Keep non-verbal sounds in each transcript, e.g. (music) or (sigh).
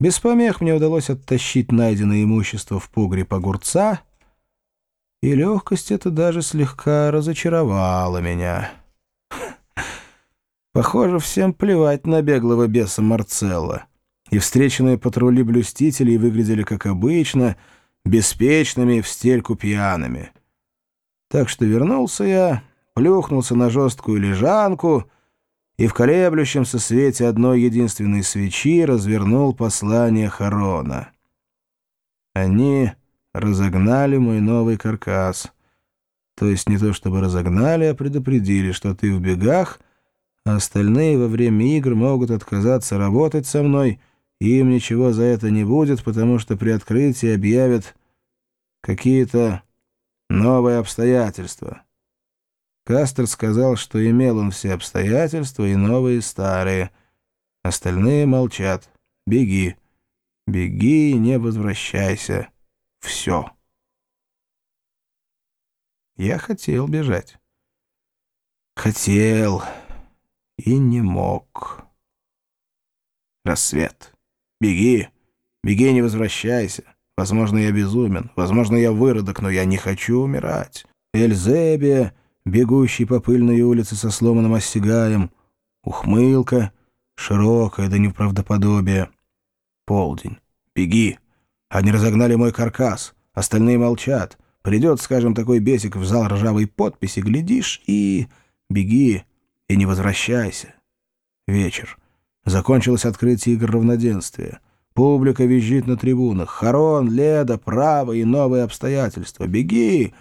Без помех мне удалось оттащить найденное имущество в погреб огурца, и легкость эта даже слегка разочаровала меня. (laughs) Похоже, всем плевать на беглого беса Марцелла. И встреченные патрули блюстителей выглядели как обычно, беспечными и в стельку пьяными. Так что вернулся я, плюхнулся на жесткую лежанку и в колеблющемся свете одной единственной свечи развернул послание Харона. Они разогнали мой новый каркас. То есть не то чтобы разогнали, а предупредили, что ты в бегах, а остальные во время игр могут отказаться работать со мной, и им ничего за это не будет, потому что при открытии объявят какие-то новые обстоятельства. Кастер сказал, что имел он все обстоятельства, и новые, и старые. Остальные молчат. Беги. Беги и не возвращайся. Все. Я хотел бежать. Хотел и не мог. Рассвет. Беги. Беги, не возвращайся. Возможно, я безумен. Возможно, я выродок, но я не хочу умирать. Эльзебе бегущий по пыльной улице со сломанным остягаем, ухмылка, широкая до неправдоподобия. Полдень. Беги. Они разогнали мой каркас. Остальные молчат. Придет, скажем, такой бесик в зал ржавой подписи, глядишь и... Беги и не возвращайся. Вечер. Закончилось открытие игр равноденствия. Публика визжит на трибунах. Харон, Леда, право и новые обстоятельства. Беги!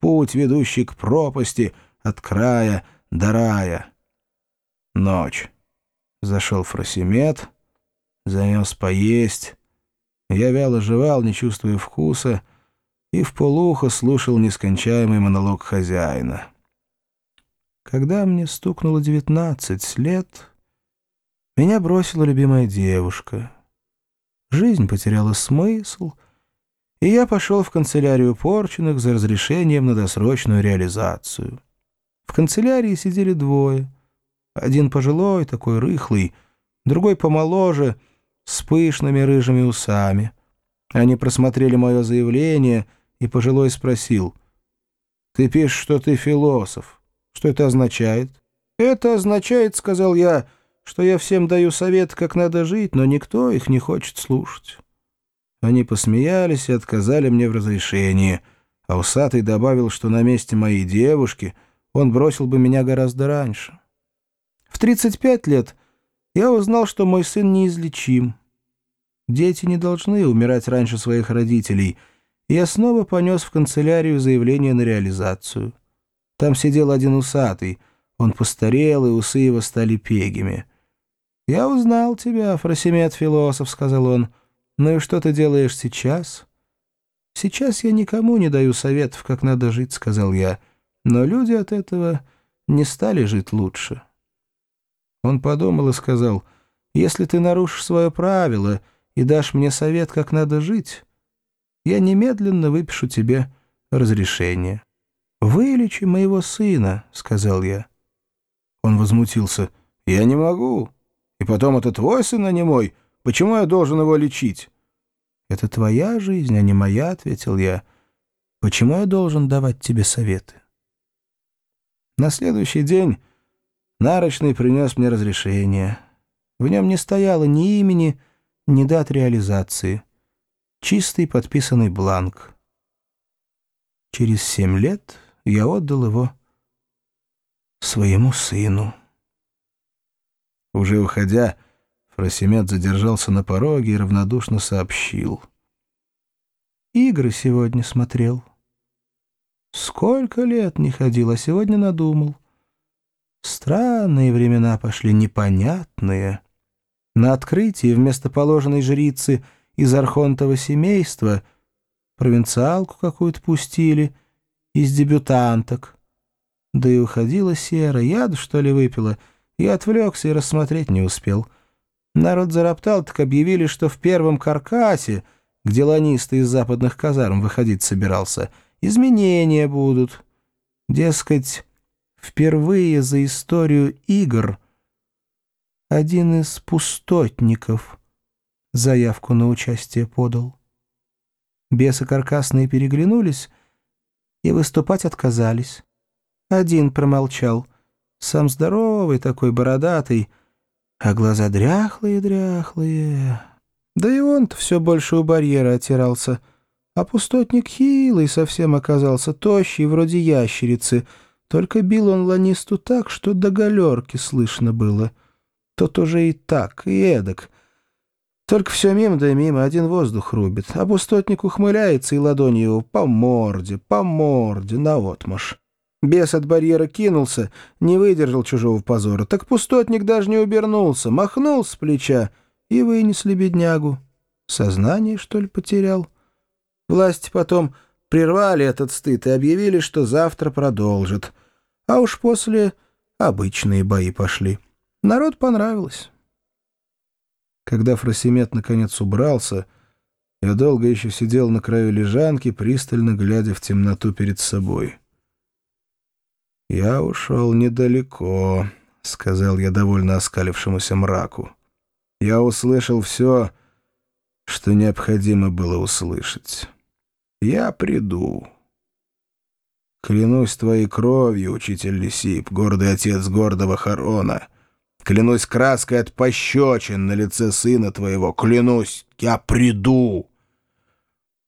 Путь, ведущий к пропасти от края до рая. Ночь. Зашел Фросимет, занес поесть. Я вяло жевал, не чувствуя вкуса, и в полухо слушал нескончаемый монолог хозяина. Когда мне стукнуло девятнадцать лет, меня бросила любимая девушка. Жизнь потеряла смысл — и я пошел в канцелярию Порченых за разрешением на досрочную реализацию. В канцелярии сидели двое. Один пожилой, такой рыхлый, другой помоложе, с пышными рыжими усами. Они просмотрели мое заявление, и пожилой спросил, «Ты пишешь, что ты философ. Что это означает?» «Это означает, — сказал я, — что я всем даю совет, как надо жить, но никто их не хочет слушать». Они посмеялись и отказали мне в разрешении, а усатый добавил, что на месте моей девушки он бросил бы меня гораздо раньше. В 35 лет я узнал, что мой сын неизлечим. Дети не должны умирать раньше своих родителей, я снова понес в канцелярию заявление на реализацию. Там сидел один усатый, он постарел, и усы его стали пегими. «Я узнал тебя, Фросимет-философ», — сказал он, — «Ну и что ты делаешь сейчас?» «Сейчас я никому не даю советов, как надо жить», — сказал я. «Но люди от этого не стали жить лучше». Он подумал и сказал, «Если ты нарушишь свое правило и дашь мне совет, как надо жить, я немедленно выпишу тебе разрешение». «Вылечи моего сына», — сказал я. Он возмутился. «Я не могу. И потом, это твой сын, а не мой. Почему я должен его лечить?» «Это твоя жизнь, а не моя», — ответил я. «Почему я должен давать тебе советы?» На следующий день Нарочный принес мне разрешение. В нем не стояло ни имени, ни дат реализации. Чистый подписанный бланк. Через семь лет я отдал его своему сыну. Уже уходя, Просимят задержался на пороге и равнодушно сообщил. «Игры сегодня смотрел. Сколько лет не ходил, а сегодня надумал. Странные времена пошли, непонятные. На открытии вместо положенной жрицы из архонтова семейства провинциалку какую-то пустили из дебютанток. Да и уходила сера, яду, что ли, выпила. Я отвлекся и рассмотреть не успел». Народ зароптал, так объявили, что в первом каркасе, где ланисты из западных казарм выходить собирался, изменения будут. Дескать, впервые за историю игр один из пустотников заявку на участие подал. Бесы каркасные переглянулись и выступать отказались. Один промолчал, сам здоровый такой, бородатый, а глаза дряхлые-дряхлые. Да и он-то все больше у барьера отирался. А пустотник хилый совсем оказался, тощий, вроде ящерицы. Только бил он ланисту так, что до галерки слышно было. Тот уже и так, и эдак. Только все мимо да мимо, один воздух рубит. А пустотник ухмыляется, и ладонью по морде, по морде, наотмашь. Бес от барьера кинулся, не выдержал чужого позора. Так пустотник даже не убернулся, махнул с плеча и вынесли беднягу. Сознание, что ли, потерял? Власти потом прервали этот стыд и объявили, что завтра продолжат. А уж после обычные бои пошли. Народ понравилось. Когда Фросимет наконец убрался, я долго еще сидел на краю лежанки, пристально глядя в темноту перед собой. «Я ушел недалеко», — сказал я довольно оскалившемуся мраку. «Я услышал все, что необходимо было услышать. Я приду». Клянусь твоей кровью, учитель Лисип, гордый отец гордого Харона. Клянусь краской от пощечин на лице сына твоего. Клянусь, я приду.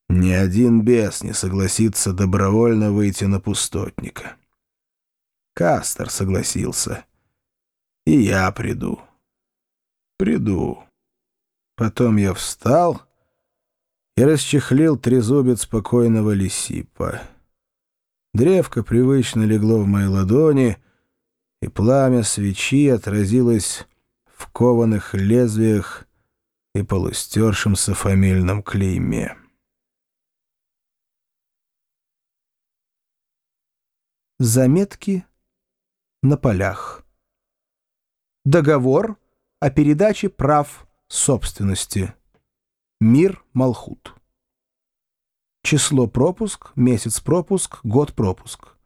Ни один бес не согласится добровольно выйти на пустотника. Кастер согласился. И я приду. Приду. Потом я встал и расчехлил трезубец спокойного лисипа. Древко привычно легло в моей ладони, и пламя свечи отразилось в кованых лезвиях и полустершемся фамильном клейме. Заметки на полях. Договор о передаче прав собственности. Мир Малхут. Число пропуск, месяц пропуск, год пропуск.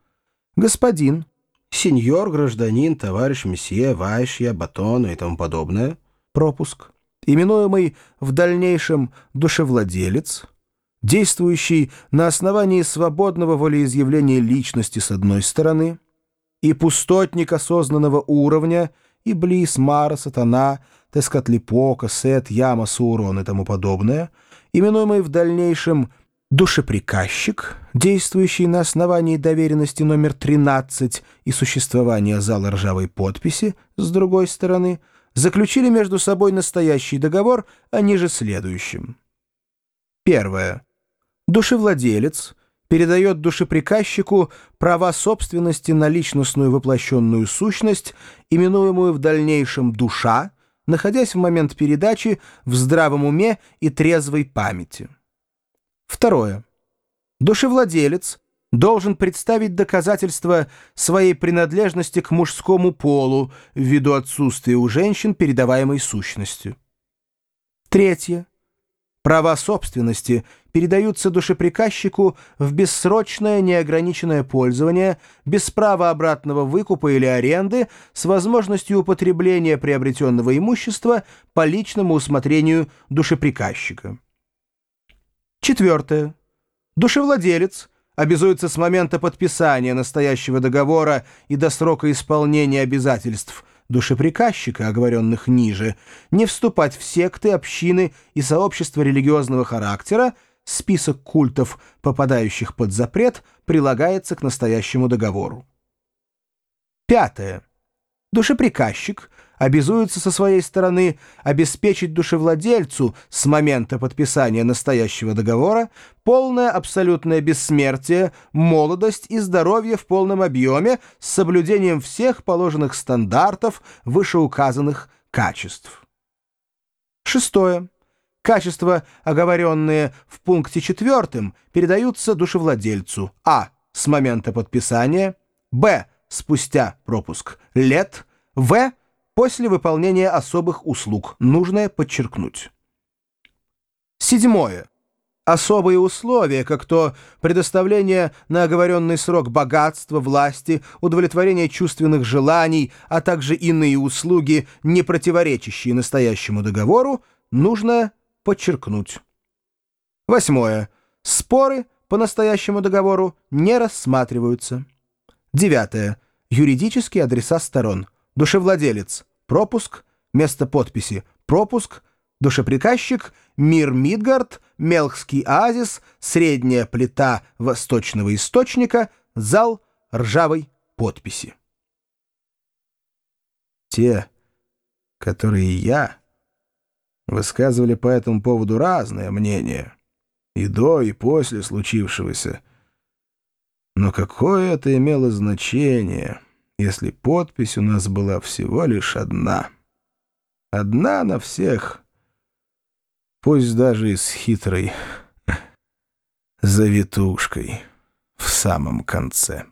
Господин, сеньор, гражданин, товарищ, месье, вайшья, батона и тому подобное. Пропуск. Именуемый в дальнейшем душевладелец, действующий на основании свободного волеизъявления личности с одной стороны – и пустотник осознанного уровня, и Близ, Мара, Сатана, Тескатлипока, Сет, Яма, Саурон и тому подобное, именуемый в дальнейшем душеприказчик, действующий на основании доверенности номер 13 и существования зала ржавой подписи, с другой стороны, заключили между собой настоящий договор о ниже следующем. Первое. Душевладелец — передает душеприказчику права собственности на личностную воплощенную сущность, именуемую в дальнейшем «душа», находясь в момент передачи в здравом уме и трезвой памяти. Второе. Душевладелец должен представить доказательства своей принадлежности к мужскому полу ввиду отсутствия у женщин передаваемой сущности. Третье. Права собственности передаются душеприказчику в бессрочное неограниченное пользование, без права обратного выкупа или аренды, с возможностью употребления приобретенного имущества по личному усмотрению душеприказчика. Четвертое. Душевладелец обязуется с момента подписания настоящего договора и до срока исполнения обязательств – душеприказчика, оговоренных ниже, не вступать в секты, общины и сообщества религиозного характера, список культов, попадающих под запрет, прилагается к настоящему договору. Пятое. Душеприказчик обязуется со своей стороны обеспечить душевладельцу с момента подписания настоящего договора полное абсолютное бессмертие, молодость и здоровье в полном объеме с соблюдением всех положенных стандартов вышеуказанных качеств. Шестое. Качества, оговоренные в пункте четвертом, передаются душевладельцу а. с момента подписания, б. спустя пропуск лет, в после выполнения особых услуг. Нужно подчеркнуть. Седьмое. Особые условия, как то предоставление на оговоренный срок богатства, власти, удовлетворение чувственных желаний, а также иные услуги, не противоречащие настоящему договору, нужно подчеркнуть. Восьмое. Споры по настоящему договору не рассматриваются. Девятое. Юридические адреса сторон. Душевладелец. Пропуск. Место подписи. Пропуск. Душеприказчик. Мир Мидгард. Мелхский оазис. Средняя плита восточного источника. Зал ржавой подписи. Те, которые я, высказывали по этому поводу разное мнение, и до, и после случившегося. Но какое это имело значение, если подпись у нас была всего лишь одна? Одна на всех, пусть даже и с хитрой (laughs) завитушкой в самом конце.